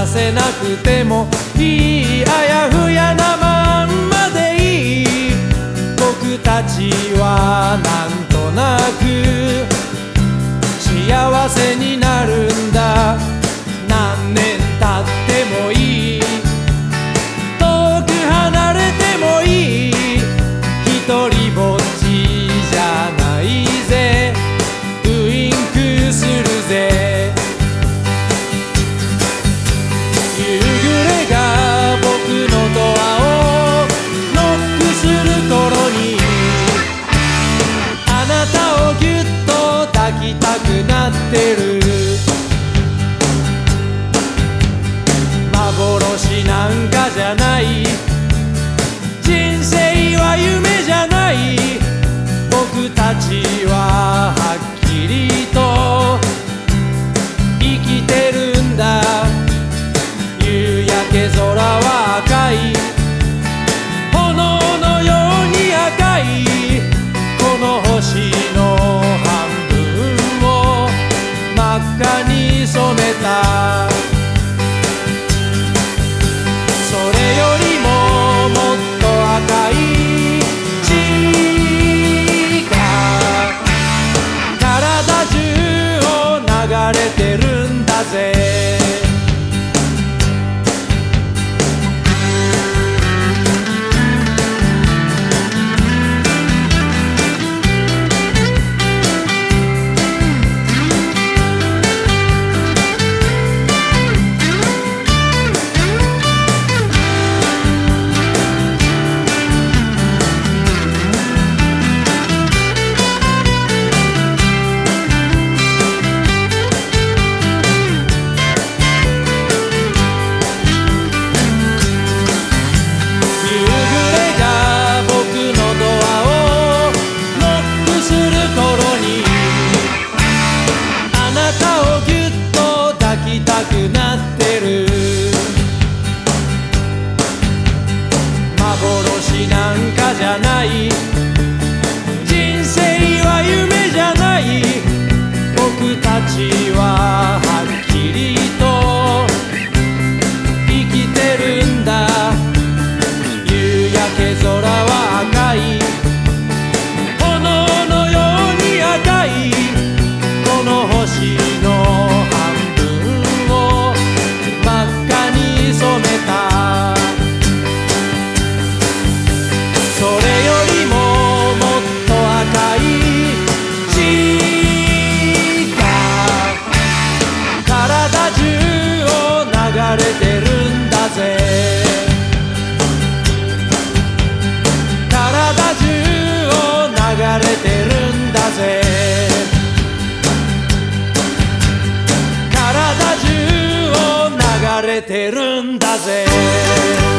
させなくてもいいあやふやなまんまでいい僕たちはなんとなく幸せになるんだははっきりと生きてるんだ。夕焼け空は赤い。炎のように赤い。この星の半分を真っ赤に染めた。れてるんだぜ」なんかじゃない。てるんだぜ。